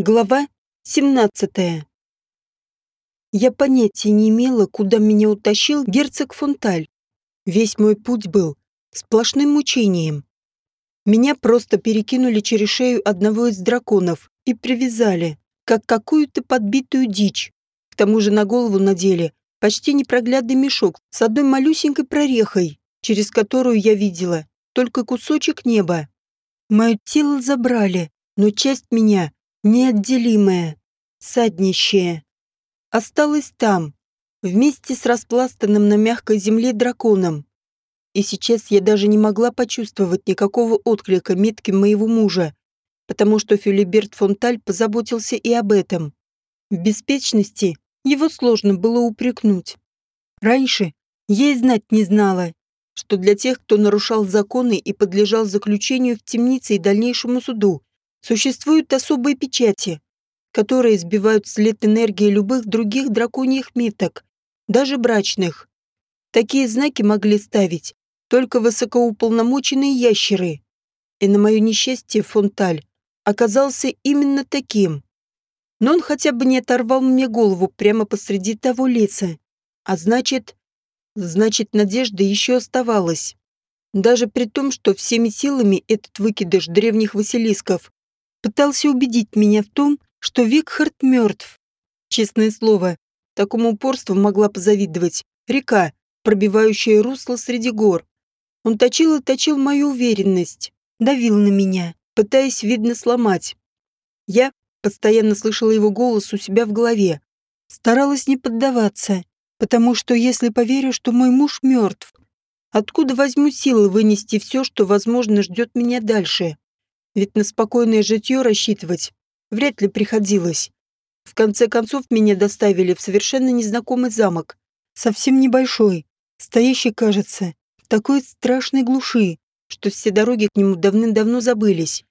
Глава 17. Я понятия не имела, куда меня утащил герцог Фонталь. Весь мой путь был сплошным мучением. Меня просто перекинули через шею одного из драконов и привязали, как какую-то подбитую дичь. К тому же на голову надели почти непроглядный мешок с одной малюсенькой прорехой, через которую я видела только кусочек неба. Мое тело забрали, но часть меня неотделимое, саднищее. Осталось там, вместе с распластанным на мягкой земле драконом. И сейчас я даже не могла почувствовать никакого отклика метки моего мужа, потому что Филиберт Фонталь позаботился и об этом. В беспечности его сложно было упрекнуть. Раньше я и знать не знала, что для тех, кто нарушал законы и подлежал заключению в темнице и дальнейшему суду, Существуют особые печати, которые сбивают след энергии любых других драконьих меток, даже брачных. Такие знаки могли ставить только высокоуполномоченные ящеры. И на мое несчастье Фонталь оказался именно таким. Но он хотя бы не оторвал мне голову прямо посреди того леса. А значит... Значит, надежда еще оставалась. Даже при том, что всеми силами этот выкидыш древних василисков пытался убедить меня в том, что Викхард мертв. Честное слово, такому упорству могла позавидовать река, пробивающая русло среди гор. Он точил и точил мою уверенность, давил на меня, пытаясь, видно, сломать. Я постоянно слышала его голос у себя в голове, старалась не поддаваться, потому что если поверю, что мой муж мертв, откуда возьму силы вынести все, что, возможно, ждет меня дальше? Ведь на спокойное житье рассчитывать вряд ли приходилось. В конце концов меня доставили в совершенно незнакомый замок, совсем небольшой, стоящий, кажется, в такой страшной глуши, что все дороги к нему давным-давно забылись.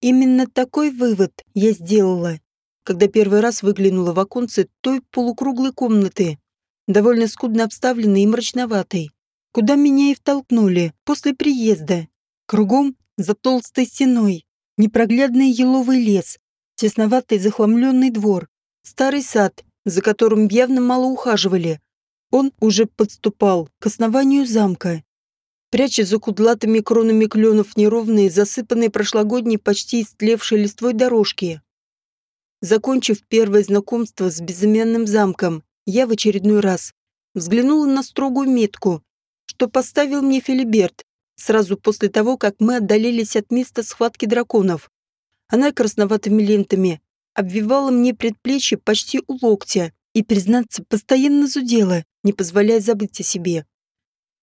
Именно такой вывод я сделала, когда первый раз выглянула в оконце той полукруглой комнаты, довольно скудно обставленной и мрачноватой, куда меня и втолкнули после приезда. Кругом, за толстой стеной, непроглядный еловый лес, тесноватый захламленный двор, старый сад, за которым явно мало ухаживали. Он уже подступал к основанию замка. Пряча за кудлатыми кронами кленов неровные, засыпанные прошлогодней почти истлевшей листвой дорожки. Закончив первое знакомство с безымянным замком, я в очередной раз взглянула на строгую метку, что поставил мне Филиберт, сразу после того, как мы отдалились от места схватки драконов. Она красноватыми лентами обвивала мне предплечье почти у локтя и, признаться, постоянно зудела, не позволяя забыть о себе.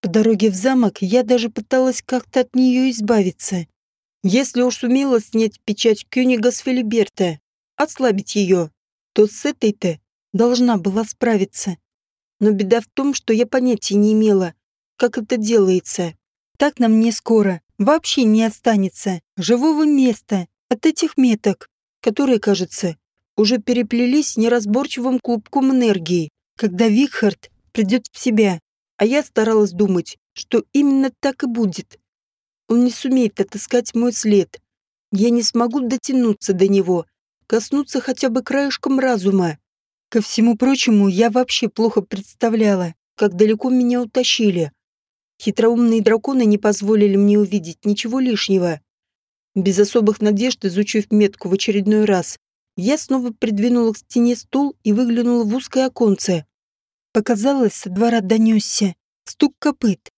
По дороге в замок я даже пыталась как-то от нее избавиться. Если уж сумела снять печать Кёнига с Филиберта, ослабить ее, то с этой-то должна была справиться. Но беда в том, что я понятия не имела, как это делается. Так нам не скоро вообще не останется живого места от этих меток, которые, кажется, уже переплелись неразборчивым клубком энергии, когда Викхард придет в себя, а я старалась думать, что именно так и будет. Он не сумеет отыскать мой след. Я не смогу дотянуться до него, коснуться хотя бы краешком разума. Ко всему прочему, я вообще плохо представляла, как далеко меня утащили. Хитроумные драконы не позволили мне увидеть ничего лишнего. Без особых надежд, изучив метку в очередной раз, я снова придвинула к стене стул и выглянула в узкое оконце. Показалось, со двора донесся стук копыт.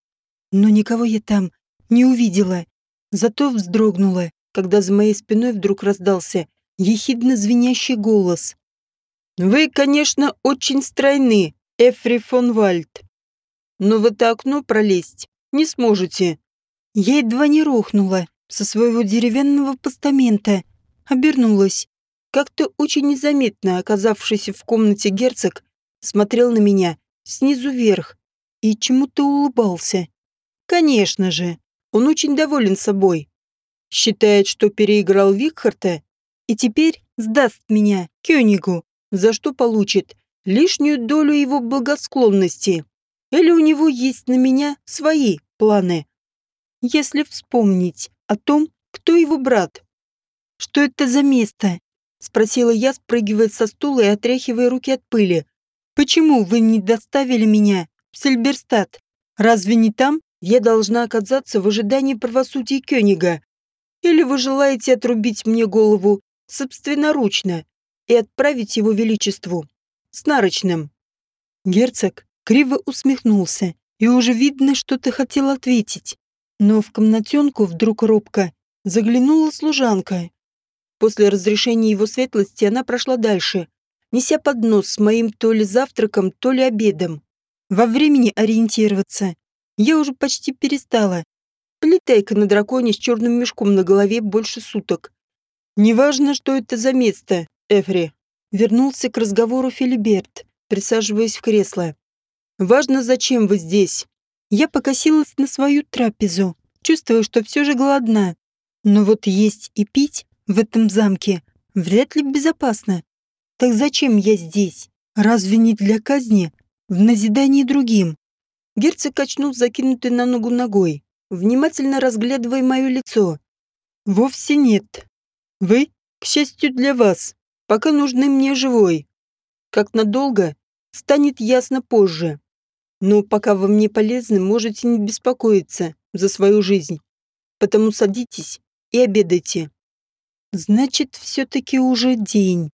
Но никого я там не увидела. Зато вздрогнула, когда за моей спиной вдруг раздался ехидно звенящий голос. «Вы, конечно, очень стройны, Эфри фон Вальд но в это окно пролезть не сможете. Я едва не рухнула со своего деревянного постамента, обернулась. Как-то очень незаметно оказавшийся в комнате герцог смотрел на меня снизу вверх и чему-то улыбался. Конечно же, он очень доволен собой. Считает, что переиграл Викхарта и теперь сдаст меня Кёнигу, за что получит лишнюю долю его благосклонности. Или у него есть на меня свои планы? Если вспомнить о том, кто его брат, что это за место, Спросила я, спрыгивая со стула и отряхивая руки от пыли. «Почему вы не доставили меня в Сильберстад? Разве не там я должна оказаться в ожидании правосудия Кёнига? Или вы желаете отрубить мне голову собственноручно и отправить его величеству с нарочным?» Герцог криво усмехнулся, и уже видно, что ты хотел ответить. Но в комнатенку вдруг робко заглянула служанка После разрешения его светлости она прошла дальше, неся поднос с моим то ли завтраком, то ли обедом. Во времени ориентироваться я уже почти перестала. Летайка на драконе с черным мешком на голове больше суток. Неважно, что это за место, Эфри. Вернулся к разговору Филиберт, присаживаясь в кресло. Важно, зачем вы здесь. Я покосилась на свою трапезу, чувствуя, что все же голодна. Но вот есть и пить в этом замке вряд ли безопасно. Так зачем я здесь? Разве не для казни? В назидании другим. Герцог качнул закинутой на ногу ногой, внимательно разглядывая мое лицо. Вовсе нет. Вы, к счастью для вас, пока нужны мне живой. Как надолго, станет ясно позже. Но пока вы мне полезны, можете не беспокоиться за свою жизнь. Потому садитесь и обедайте. Значит, все-таки уже день.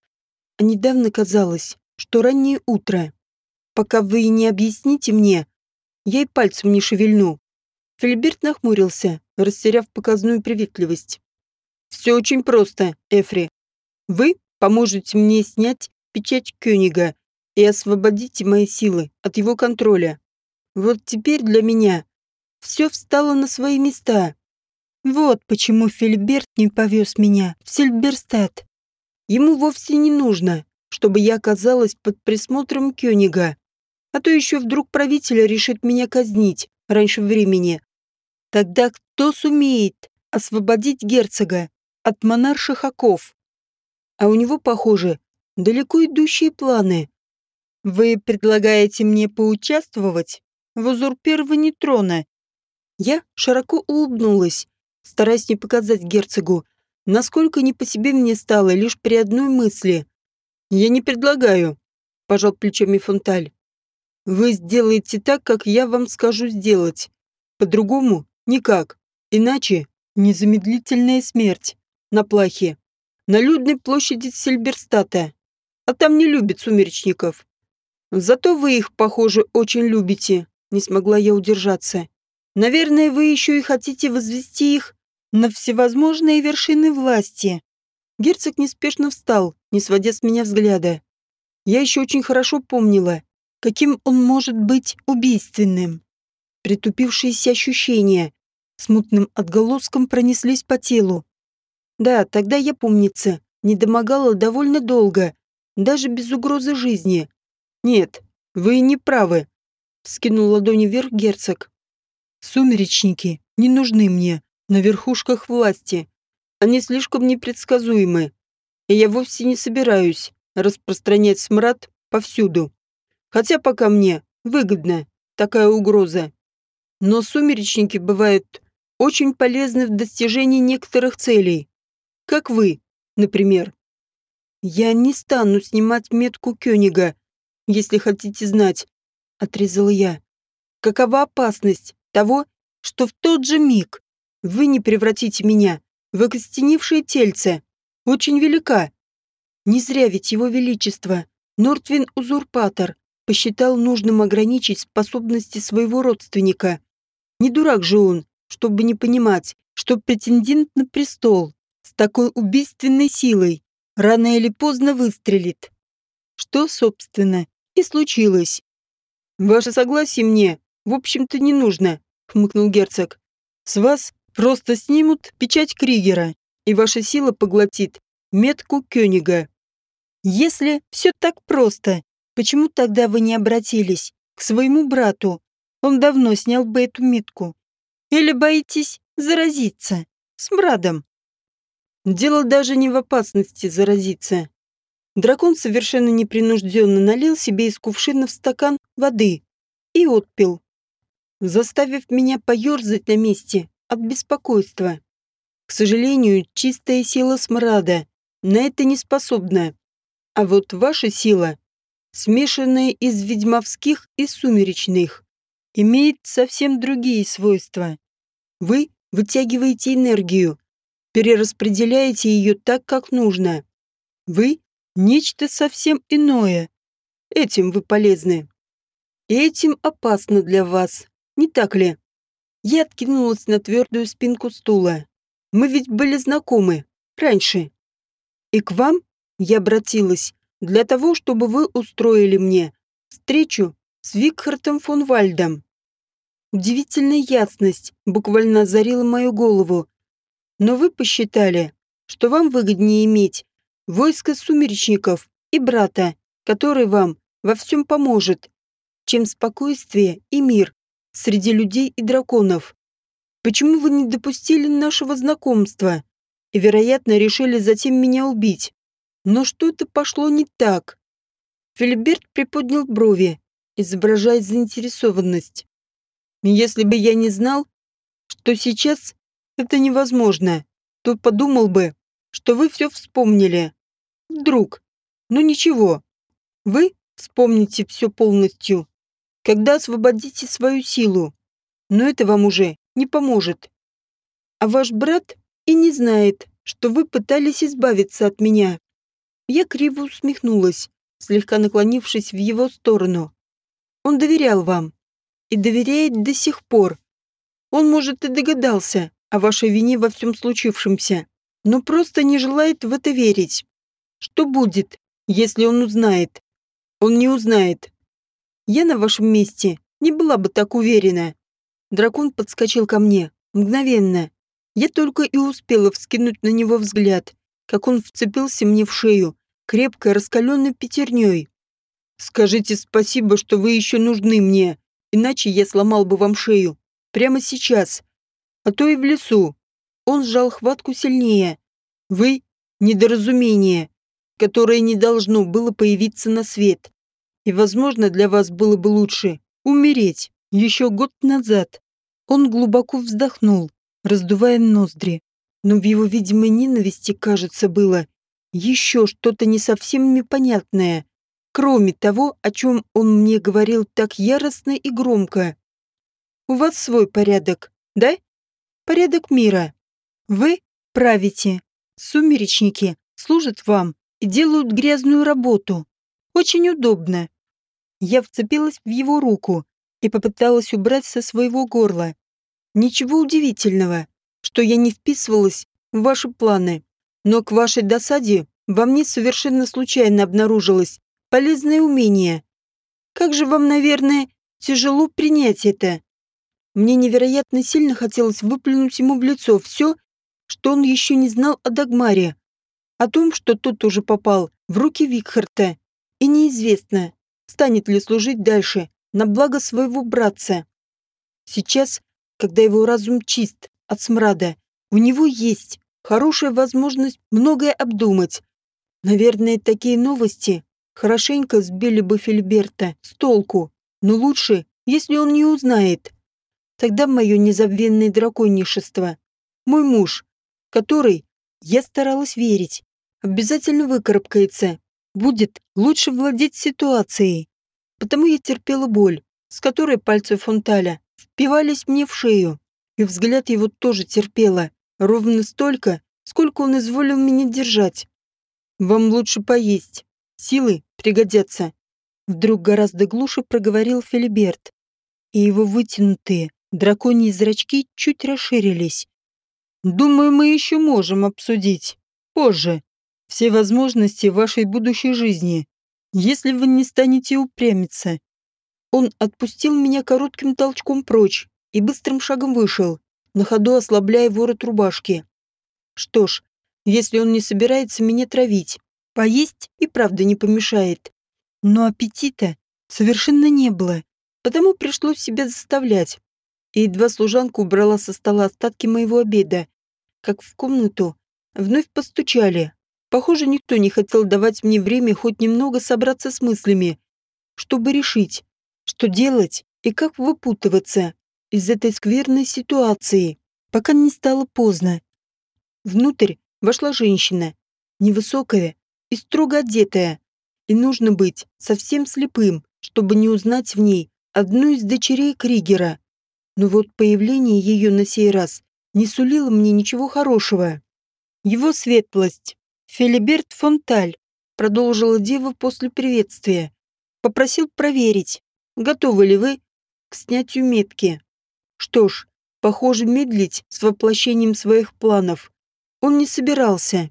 А недавно казалось, что раннее утро. Пока вы не объясните мне, я и пальцем не шевельну. Филиберт нахмурился, растеряв показную приветливость. Все очень просто, Эфри. Вы поможете мне снять печать Кёнига и освободите мои силы от его контроля. Вот теперь для меня все встало на свои места. Вот почему Фильберт не повез меня в Сильберстад. Ему вовсе не нужно, чтобы я оказалась под присмотром Кёнига. А то еще вдруг правитель решит меня казнить раньше времени. Тогда кто сумеет освободить герцога от монарших оков? А у него, похоже, далеко идущие планы. Вы предлагаете мне поучаствовать в узурпировании трона? Я широко улыбнулась стараясь не показать герцогу, насколько не по себе мне стало лишь при одной мысли. «Я не предлагаю», — пожал плечами Фонталь. «Вы сделаете так, как я вам скажу сделать. По-другому никак. Иначе незамедлительная смерть. На плахе. На людной площади Сильберстата. А там не любят сумеречников. Зато вы их, похоже, очень любите. Не смогла я удержаться. Наверное, вы еще и хотите возвести их на всевозможные вершины власти. Герцог неспешно встал, не сводя с меня взгляда. Я еще очень хорошо помнила, каким он может быть убийственным. Притупившиеся ощущения смутным отголоском пронеслись по телу. Да, тогда я, помнится, не домогала довольно долго, даже без угрозы жизни. Нет, вы не правы, скинул ладони вверх герцог. Сумеречники не нужны мне на верхушках власти. Они слишком непредсказуемы, и я вовсе не собираюсь распространять смрад повсюду. Хотя пока мне выгодна такая угроза. Но сумеречники бывают очень полезны в достижении некоторых целей. Как вы, например. Я не стану снимать метку Кёнига, если хотите знать, отрезала я. Какова опасность того, что в тот же миг вы не превратите меня в окостеневшее тельце. Очень велика. Не зря ведь его величество, Нортвин-узурпатор, посчитал нужным ограничить способности своего родственника. Не дурак же он, чтобы не понимать, что претендент на престол с такой убийственной силой рано или поздно выстрелит. Что, собственно, и случилось. «Ваше согласие мне, в общем-то, не нужно», — хмыкнул герцог. «С вас Просто снимут печать Кригера, и ваша сила поглотит метку Кёнига. Если все так просто, почему тогда вы не обратились к своему брату? Он давно снял бы эту метку. Или боитесь заразиться? С брадом? Дело даже не в опасности заразиться. Дракон совершенно непринужденно налил себе из кувшина в стакан воды и отпил, заставив меня поерзать на месте от беспокойства. К сожалению, чистая сила смрада на это не способна. А вот ваша сила, смешанная из ведьмовских и сумеречных, имеет совсем другие свойства. Вы вытягиваете энергию, перераспределяете ее так, как нужно. Вы – нечто совсем иное. Этим вы полезны. Этим опасно для вас, не так ли? Я откинулась на твердую спинку стула. Мы ведь были знакомы. Раньше. И к вам я обратилась для того, чтобы вы устроили мне встречу с Викхартом фон Вальдом. Удивительная ясность буквально озарила мою голову. Но вы посчитали, что вам выгоднее иметь войско сумеречников и брата, который вам во всем поможет, чем спокойствие и мир среди людей и драконов. Почему вы не допустили нашего знакомства и, вероятно, решили затем меня убить? Но что-то пошло не так. Филиберт приподнял брови, изображая заинтересованность. Если бы я не знал, что сейчас это невозможно, то подумал бы, что вы все вспомнили. Вдруг. Ну ничего. Вы вспомните все полностью, когда освободите свою силу. Но это вам уже не поможет. А ваш брат и не знает, что вы пытались избавиться от меня. Я криво усмехнулась, слегка наклонившись в его сторону. Он доверял вам. И доверяет до сих пор. Он, может, и догадался о вашей вине во всем случившемся, но просто не желает в это верить. Что будет, если он узнает? Он не узнает. Я на вашем месте не была бы так уверена. Дракон подскочил ко мне, мгновенно. Я только и успела вскинуть на него взгляд, как он вцепился мне в шею, крепко раскаленной пятерней. «Скажите спасибо, что вы еще нужны мне, иначе я сломал бы вам шею. Прямо сейчас. А то и в лесу». Он сжал хватку сильнее. «Вы — недоразумение, которое не должно было появиться на свет. И, возможно, для вас было бы лучше умереть еще год назад». Он глубоко вздохнул, раздувая ноздри. Но в его видимой ненависти, кажется, было еще что-то не совсем непонятное, кроме того, о чем он мне говорил так яростно и громко. «У вас свой порядок, да? Порядок мира. Вы правите. Сумеречники служат вам и делают грязную работу. Очень удобно». Я вцепилась в его руку и попыталась убрать со своего горла. Ничего удивительного, что я не вписывалась в ваши планы. Но к вашей досаде во мне совершенно случайно обнаружилось полезное умение. Как же вам, наверное, тяжело принять это? Мне невероятно сильно хотелось выплюнуть ему в лицо все, что он еще не знал о Дагмаре. О том, что тот уже попал в руки Викхарта. И неизвестно, станет ли служить дальше на благо своего братца. Сейчас, когда его разум чист от смрада, у него есть хорошая возможность многое обдумать. Наверное, такие новости хорошенько сбили бы Фильберта с толку, но лучше, если он не узнает. Тогда мое незабвенное драконишество, мой муж, который, я старалась верить, обязательно выкарабкается, будет лучше владеть ситуацией. Потому я терпела боль, с которой пальцы Фонталя впивались мне в шею, и взгляд его тоже терпела, Ровно столько, сколько он изволил меня держать. Вам лучше поесть. Силы пригодятся. Вдруг гораздо глуше проговорил Филиберт. И его вытянутые драконьи зрачки чуть расширились. Думаю, мы еще можем обсудить. Позже. Все возможности вашей будущей жизни. Если вы не станете упрямиться. Он отпустил меня коротким толчком прочь и быстрым шагом вышел, на ходу ослабляя ворот рубашки. Что ж, если он не собирается меня травить, поесть и правда не помешает. Но аппетита совершенно не было, потому пришлось себя заставлять. И едва служанка убрала со стола остатки моего обеда, как в комнату вновь постучали. Похоже, никто не хотел давать мне время хоть немного собраться с мыслями, чтобы решить, что делать и как выпутываться из этой скверной ситуации, пока не стало поздно. Внутрь вошла женщина, невысокая и строго одетая, и нужно быть совсем слепым, чтобы не узнать в ней одну из дочерей Кригера. Но вот появление ее на сей раз не сулило мне ничего хорошего. Его светлость, Филиберт Фонталь, продолжила дева после приветствия, попросил проверить, готовы ли вы к снятию метки. Что ж, похоже, медлить с воплощением своих планов он не собирался.